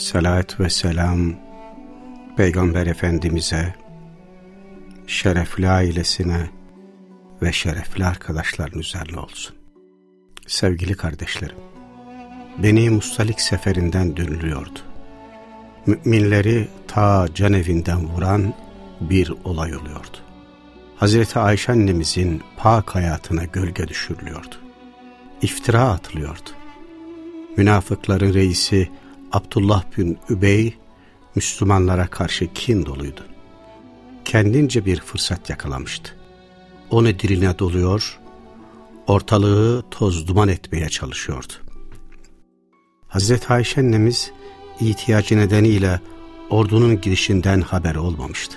Salat ve selam Peygamber Efendimiz'e, şerefli ailesine ve şerefli arkadaşların üzerine olsun. Sevgili kardeşlerim, beni Mustalik seferinden dönülüyordu. Müminleri ta can evinden vuran bir olay oluyordu. Hazreti Ayşe annemizin pak hayatına gölge düşürülüyordu. İftira atılıyordu. Münafıkların reisi Abdullah bin Übey Müslümanlara karşı kin doluydu. Kendince bir fırsat yakalamıştı. Onu diline doluyor, ortalığı toz duman etmeye çalışıyordu. Hazreti Ayşe annemiz ihtiyacı nedeniyle ordunun girişinden haber olmamıştı.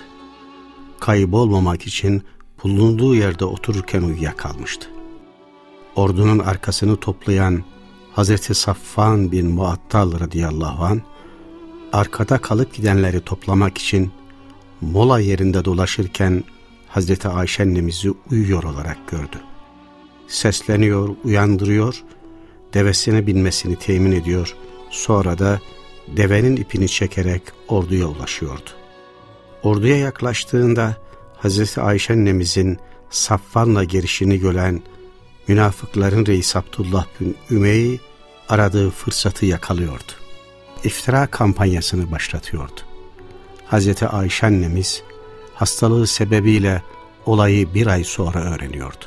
Kaybolmamak için bulunduğu yerde otururken uyuyakalmıştı. Ordunun arkasını toplayan Hazreti Saffan bin Muattal radıyallahu an arkada kalıp gidenleri toplamak için mola yerinde dolaşırken Hazreti Ayşe annemizi uyuyor olarak gördü. Sesleniyor, uyandırıyor, devesine binmesini temin ediyor, sonra da devenin ipini çekerek orduya ulaşıyordu. Orduya yaklaştığında Hazreti Ayşe annemizin Safvan'la girişini gören münafıkların reis Abdullah bin Ümey aradığı fırsatı yakalıyordu. İftira kampanyasını başlatıyordu. Hazreti Ayşe annemiz hastalığı sebebiyle olayı bir ay sonra öğreniyordu.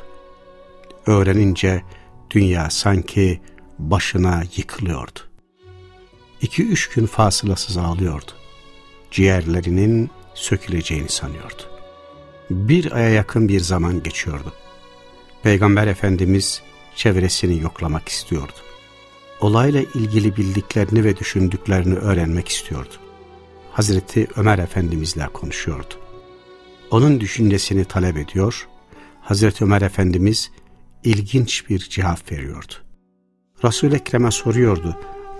Öğrenince dünya sanki başına yıkılıyordu. İki üç gün fasılasız ağlıyordu. Ciğerlerinin söküleceğini sanıyordu. Bir aya yakın bir zaman geçiyordu. Peygamber Efendimiz çevresini yoklamak istiyordu. Olayla ilgili bildiklerini ve düşündüklerini öğrenmek istiyordu. Hazreti Ömer Efendimizle konuşuyordu. Onun düşüncesini talep ediyor, Hazreti Ömer Efendimiz ilginç bir cevap veriyordu. Resul-i Ekrem'e soruyordu,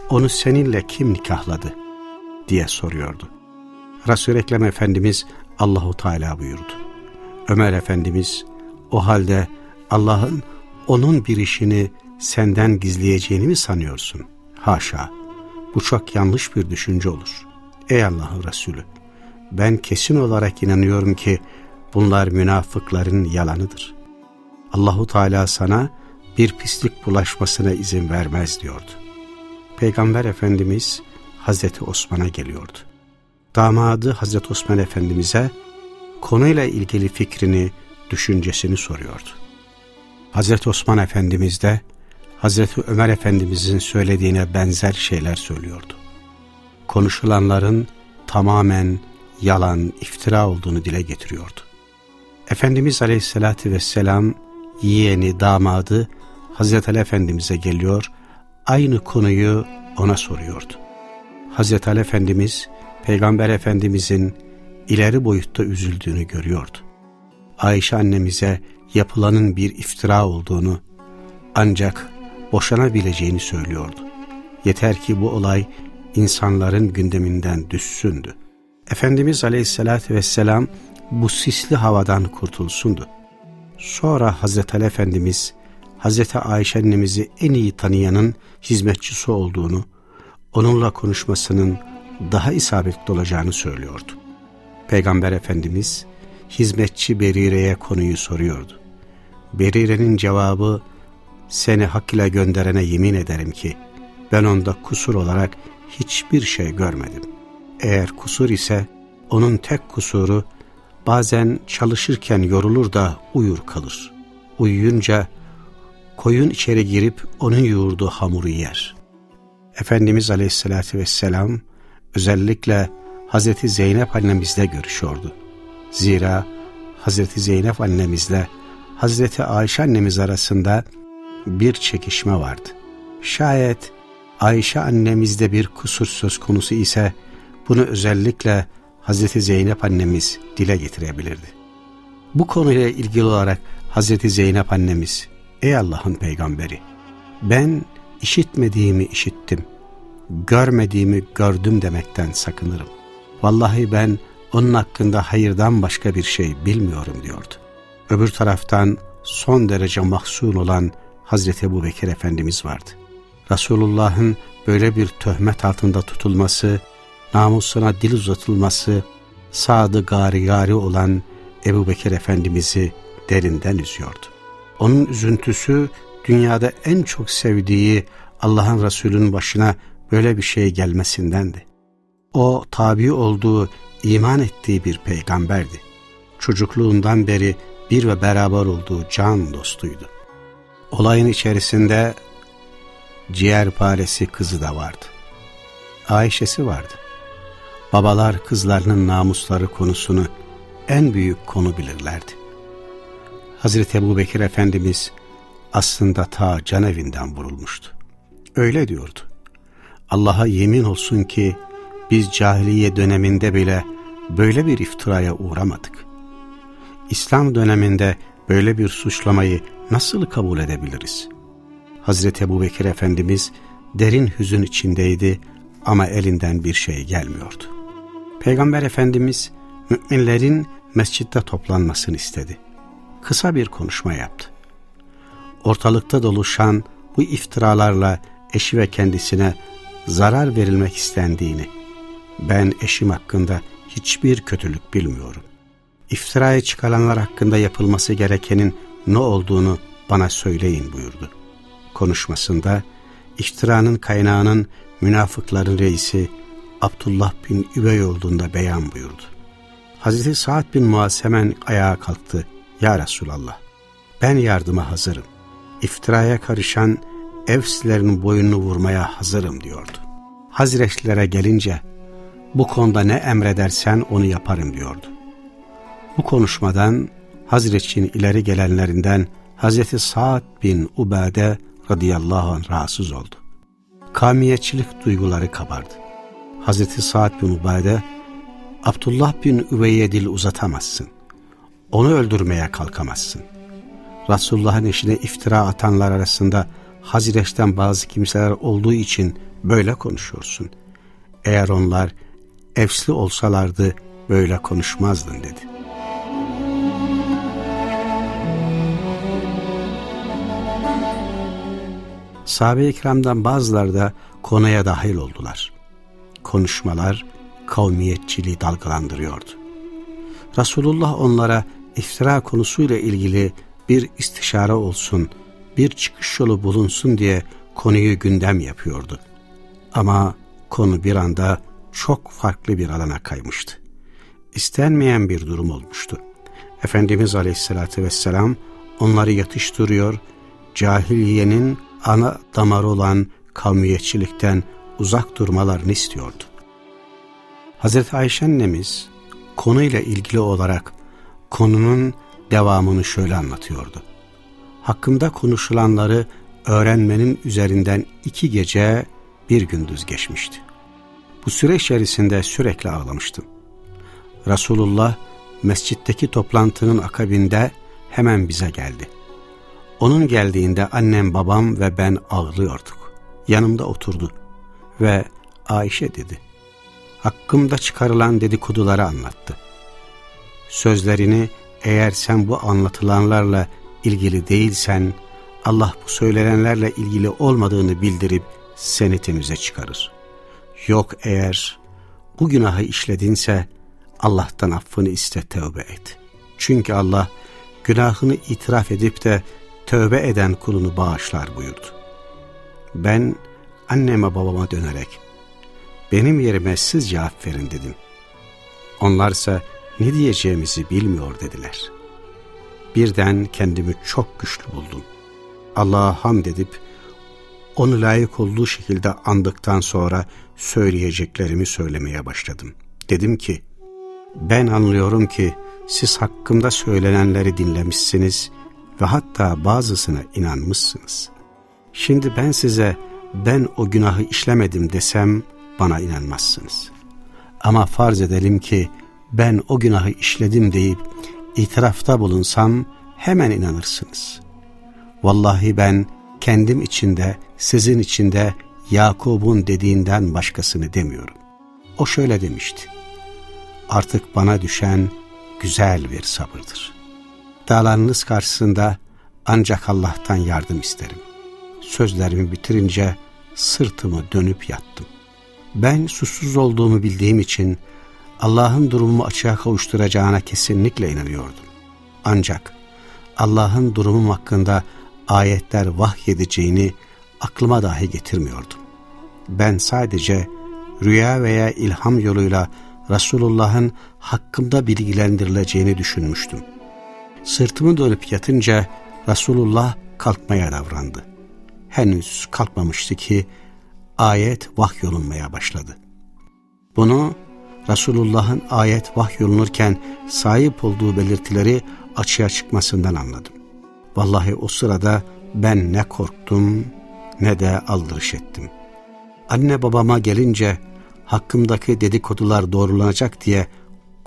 onu seninle kim nikahladı diye soruyordu. Resul-i Ekrem Efendimiz Allahu Teala buyurdu. Ömer Efendimiz o halde Allah'ın onun bir işini senden gizleyeceğini mi sanıyorsun? Haşa, bu çok yanlış bir düşünce olur. Ey Allah'ın Resulü, ben kesin olarak inanıyorum ki bunlar münafıkların yalanıdır. Allahu Teala sana bir pislik bulaşmasına izin vermez diyordu. Peygamber Efendimiz Hazreti Osman'a geliyordu. Damadı Hazreti Osman Efendimiz'e konuyla ilgili fikrini, düşüncesini soruyordu. Hazreti Osman Efendimiz de Hazreti Ömer Efendimizin söylediğine benzer şeyler söylüyordu. Konuşulanların tamamen yalan, iftira olduğunu dile getiriyordu. Efendimiz Aleyhisselatü Vesselam yeğeni, damadı Hazreti Ali Efendimiz'e geliyor, aynı konuyu ona soruyordu. Hazreti Ali Efendimiz, Peygamber Efendimizin ileri boyutta üzüldüğünü görüyordu. Ayşe annemize yapılanın bir iftira olduğunu ancak boşanabileceğini söylüyordu. Yeter ki bu olay insanların gündeminden düşsündü. Efendimiz Aleyhisselatü Vesselam bu sisli havadan kurtulsundu. Sonra Hazreti Ali Efendimiz Hazreti Ayşe annemizi en iyi tanıyanın hizmetçisi olduğunu, onunla konuşmasının daha isabetli olacağını söylüyordu. Peygamber Efendimiz hizmetçi Berire'ye konuyu soruyordu. Berire'nin cevabı seni hak ile gönderene yemin ederim ki ben onda kusur olarak hiçbir şey görmedim. Eğer kusur ise onun tek kusuru bazen çalışırken yorulur da uyur kalır. Uyuyunca koyun içeri girip onun yoğurduğu hamuru yer. Efendimiz Aleyhisselatü Vesselam özellikle Hazreti Zeynep annemizle görüşüyordu. Zira Hazreti Zeynep annemizle Hazreti Ayşe annemiz arasında bir çekişme vardı. Şayet Ayşe annemizde bir kusur söz konusu ise bunu özellikle Hazreti Zeynep annemiz dile getirebilirdi. Bu konuyla ilgili olarak Hazreti Zeynep annemiz, ey Allah'ın peygamberi, ben işitmediğimi işittim, görmediğimi gördüm demekten sakınırım. Vallahi ben onun hakkında hayırdan başka bir şey bilmiyorum diyordu. Öbür taraftan son derece mahzun olan Hazreti Ebu Bekir Efendimiz vardı. Resulullah'ın böyle bir töhmet altında tutulması, namusuna dil uzatılması, sadı gari gari olan Ebu Bekir Efendimiz'i derinden üzüyordu. Onun üzüntüsü dünyada en çok sevdiği Allah'ın Resulü'nün başına böyle bir şey gelmesindendi. O tabi olduğu, iman ettiği bir peygamberdi. Çocukluğundan beri bir ve beraber olduğu can dostuydu. Olayın içerisinde ciğerparesi kızı da vardı. Ayşe'si vardı. Babalar kızlarının namusları konusunu en büyük konu bilirlerdi. Hazreti Ebu Bekir Efendimiz aslında ta can evinden vurulmuştu. Öyle diyordu. Allah'a yemin olsun ki biz cahiliye döneminde bile böyle bir iftiraya uğramadık. İslam döneminde böyle bir suçlamayı nasıl kabul edebiliriz? Hazreti Ebu Bekir Efendimiz derin hüzün içindeydi ama elinden bir şey gelmiyordu. Peygamber Efendimiz müminlerin mescitte toplanmasını istedi. Kısa bir konuşma yaptı. Ortalıkta doluşan bu iftiralarla eşi ve kendisine zarar verilmek istendiğini, ben eşim hakkında hiçbir kötülük bilmiyorum. İftiraya çıkaranlar hakkında yapılması gerekenin ne olduğunu bana söyleyin buyurdu. Konuşmasında iftiranın kaynağının münafıkların reisi Abdullah bin Übey olduğunda beyan buyurdu. Hazreti Sa'd bin Muaz hemen ayağa kalktı. Ya Resulallah ben yardıma hazırım. İftiraya karışan Evslerin boynunu vurmaya hazırım diyordu. Hazreçlere gelince bu konuda ne emredersen onu yaparım diyordu. Bu konuşmadan Hazreç'in ileri gelenlerinden Hazreti Sa'd bin Ubade radıyallahu anh rahatsız oldu. Kamiyetçilik duyguları kabardı. Hazreti Sa'd bin Ubade Abdullah bin Üveyye dil uzatamazsın. Onu öldürmeye kalkamazsın. Resulullah'ın eşine iftira atanlar arasında Hazireç'ten bazı kimseler olduğu için böyle konuşuyorsun. Eğer onlar efsli olsalardı böyle konuşmazdın dedi. Sahabe-i kiramdan bazıları da konuya dahil oldular. Konuşmalar kavmiyetçiliği dalgalandırıyordu. Resulullah onlara iftira konusuyla ilgili bir istişare olsun, bir çıkış yolu bulunsun diye konuyu gündem yapıyordu. Ama konu bir anda çok farklı bir alana kaymıştı. İstenmeyen bir durum olmuştu. Efendimiz Aleyhisselatü Vesselam onları yatıştırıyor, cahiliyenin ana damarı olan kavmiyetçilikten uzak durmalarını istiyordu. Hazreti Ayşe annemiz konuyla ilgili olarak konunun devamını şöyle anlatıyordu. Hakkımda konuşulanları öğrenmenin üzerinden iki gece bir gündüz geçmişti. Bu süre içerisinde sürekli ağlamıştım. Resulullah mescitteki toplantının akabinde hemen bize geldi. Onun geldiğinde annem babam ve ben ağlıyorduk. Yanımda oturdu ve Ayşe dedi. Hakkımda çıkarılan dedikoduları anlattı. Sözlerini eğer sen bu anlatılanlarla ilgili değilsen Allah bu söylenenlerle ilgili olmadığını bildirip seni temize çıkarır. Yok eğer bu günahı işledinse Allah'tan affını iste tövbe et. Çünkü Allah günahını itiraf edip de tövbe eden kulunu bağışlar buyurdu. Ben anneme babama dönerek benim yerime siz cevap verin dedim. Onlarsa ne diyeceğimizi bilmiyor dediler. Birden kendimi çok güçlü buldum. Allah'a hamd edip onu layık olduğu şekilde andıktan sonra söyleyeceklerimi söylemeye başladım. Dedim ki, ben anlıyorum ki siz hakkımda söylenenleri dinlemişsiniz ve hatta bazısına inanmışsınız. Şimdi ben size ben o günahı işlemedim desem bana inanmazsınız. Ama farz edelim ki ben o günahı işledim deyip itirafta bulunsam hemen inanırsınız. Vallahi ben kendim içinde, sizin içinde Yakub'un dediğinden başkasını demiyorum. O şöyle demişti. Artık bana düşen güzel bir sabırdır. Dağlarınız karşısında ancak Allah'tan yardım isterim. Sözlerimi bitirince sırtımı dönüp yattım. Ben susuz olduğumu bildiğim için Allah'ın durumumu açığa kavuşturacağına kesinlikle inanıyordum. Ancak Allah'ın durumum hakkında ayetler vahyedeceğini aklıma dahi getirmiyordum. Ben sadece rüya veya ilham yoluyla Resulullah'ın hakkımda bilgilendirileceğini düşünmüştüm. Sırtımı dönüp yatınca Resulullah kalkmaya davrandı. Henüz kalkmamıştı ki ayet vahyolunmaya başladı. Bunu Resulullah'ın ayet vahyolunurken sahip olduğu belirtileri açığa çıkmasından anladım. Vallahi o sırada ben ne korktum ne de aldırış ettim. Anne babama gelince hakkımdaki dedikodular doğrulanacak diye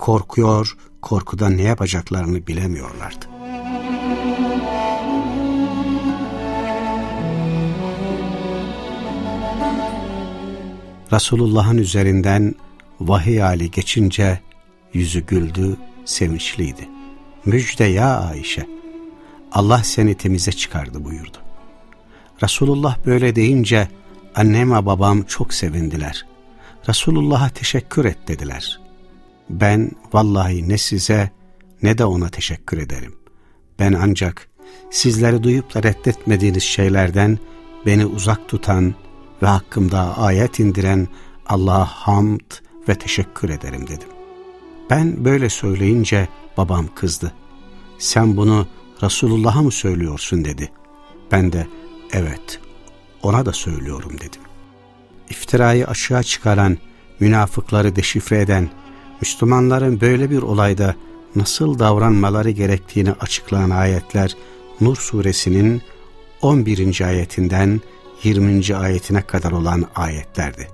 korkuyor, korkudan ne yapacaklarını bilemiyorlardı. Resulullah'ın üzerinden vahiy hali geçince yüzü güldü, sevinçliydi. Müjde ya Ayşe, Allah seni temize çıkardı buyurdu. Resulullah böyle deyince annem ve babam çok sevindiler. Resulullah'a teşekkür et dediler. Ben vallahi ne size ne de ona teşekkür ederim. Ben ancak sizleri duyup da reddetmediğiniz şeylerden beni uzak tutan ve hakkımda ayet indiren Allah'a hamd ve teşekkür ederim dedim. Ben böyle söyleyince babam kızdı. Sen bunu Resulullah'a mı söylüyorsun dedi. Ben de evet ona da söylüyorum dedim. İftirayı açığa çıkaran, münafıkları deşifre eden, Müslümanların böyle bir olayda nasıl davranmaları gerektiğini açıklayan ayetler Nur suresinin 11. ayetinden 20. ayetine kadar olan ayetlerdi.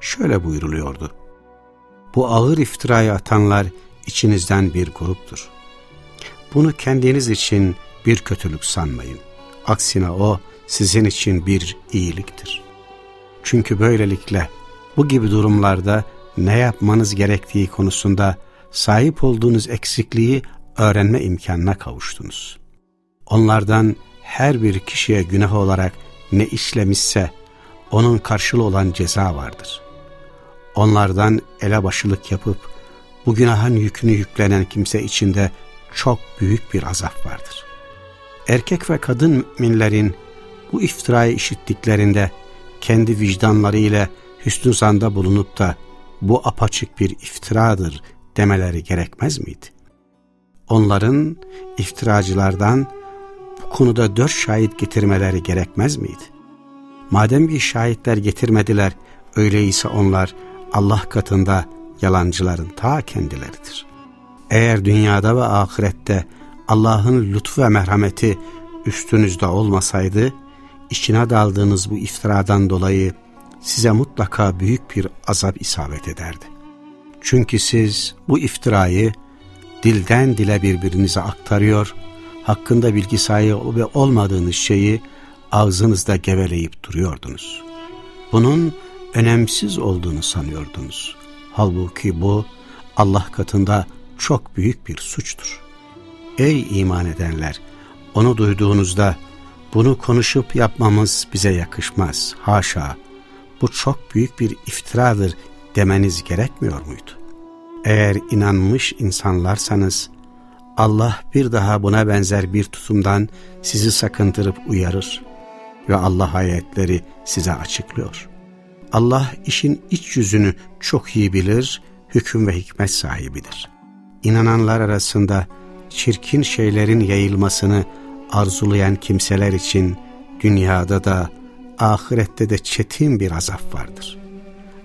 Şöyle buyuruluyordu. Bu ağır iftirayı atanlar içinizden bir gruptur. Bunu kendiniz için bir kötülük sanmayın. Aksine o sizin için bir iyiliktir. Çünkü böylelikle bu gibi durumlarda ne yapmanız gerektiği konusunda sahip olduğunuz eksikliği öğrenme imkanına kavuştunuz. Onlardan her bir kişiye günah olarak ne işlemişse onun karşılığı olan ceza vardır. Onlardan elebaşılık yapıp bu günahın yükünü yüklenen kimse içinde çok büyük bir azap vardır. Erkek ve kadın müminlerin bu iftirayı işittiklerinde kendi vicdanları ile hüsnü zanda bulunup da bu apaçık bir iftiradır demeleri gerekmez miydi? Onların iftiracılardan bu konuda dört şahit getirmeleri gerekmez miydi? Madem ki şahitler getirmediler, öyleyse onlar Allah katında yalancıların ta kendileridir. Eğer dünyada ve ahirette Allah'ın lütfu ve merhameti üstünüzde olmasaydı, içine daldığınız bu iftiradan dolayı size mutlaka büyük bir azap isabet ederdi. Çünkü siz bu iftirayı dilden dile birbirinize aktarıyor, hakkında bilgi sahibi olmadığınız şeyi ağzınızda geveleyip duruyordunuz. Bunun önemsiz olduğunu sanıyordunuz. Halbuki bu Allah katında çok büyük bir suçtur. Ey iman edenler! Onu duyduğunuzda bunu konuşup yapmamız bize yakışmaz. Haşa! Bu çok büyük bir iftiradır demeniz gerekmiyor muydu? Eğer inanmış insanlarsanız Allah bir daha buna benzer bir tutumdan sizi sakındırıp uyarır ve Allah ayetleri size açıklıyor. Allah işin iç yüzünü çok iyi bilir, hüküm ve hikmet sahibidir. İnananlar arasında çirkin şeylerin yayılmasını arzulayan kimseler için dünyada da ahirette de çetin bir azap vardır.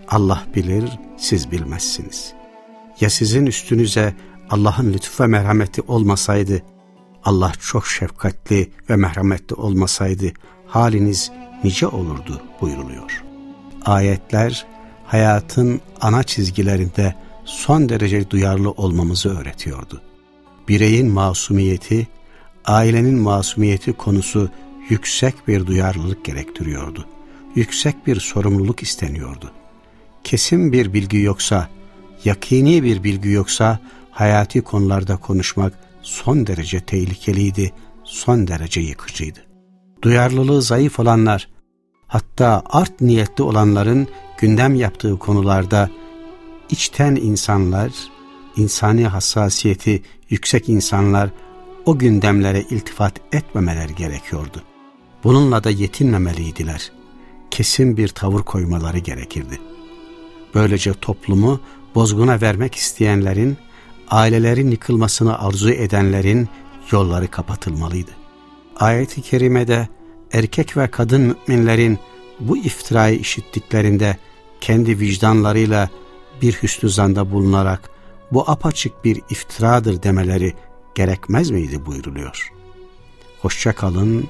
Allah bilir, siz bilmezsiniz. Ya sizin üstünüze Allah'ın lütfu ve merhameti olmasaydı, Allah çok şefkatli ve merhametli olmasaydı haliniz nice olurdu buyuruluyor. Ayetler hayatın ana çizgilerinde son derece duyarlı olmamızı öğretiyordu. Bireyin masumiyeti, ailenin masumiyeti konusu yüksek bir duyarlılık gerektiriyordu. Yüksek bir sorumluluk isteniyordu. Kesin bir bilgi yoksa, yakini bir bilgi yoksa hayati konularda konuşmak son derece tehlikeliydi, son derece yıkıcıydı. Duyarlılığı zayıf olanlar, hatta art niyetli olanların gündem yaptığı konularda içten insanlar, insani hassasiyeti yüksek insanlar o gündemlere iltifat etmemeler gerekiyordu. Bununla da yetinmemeliydiler. Kesin bir tavır koymaları gerekirdi. Böylece toplumu bozguna vermek isteyenlerin, ailelerin yıkılmasını arzu edenlerin yolları kapatılmalıydı. Ayet-i kerimede erkek ve kadın müminlerin bu iftirayı işittiklerinde kendi vicdanlarıyla bir hüsnü zanda bulunarak bu apaçık bir iftiradır demeleri gerekmez miydi buyruluyor. Hoşça kalın,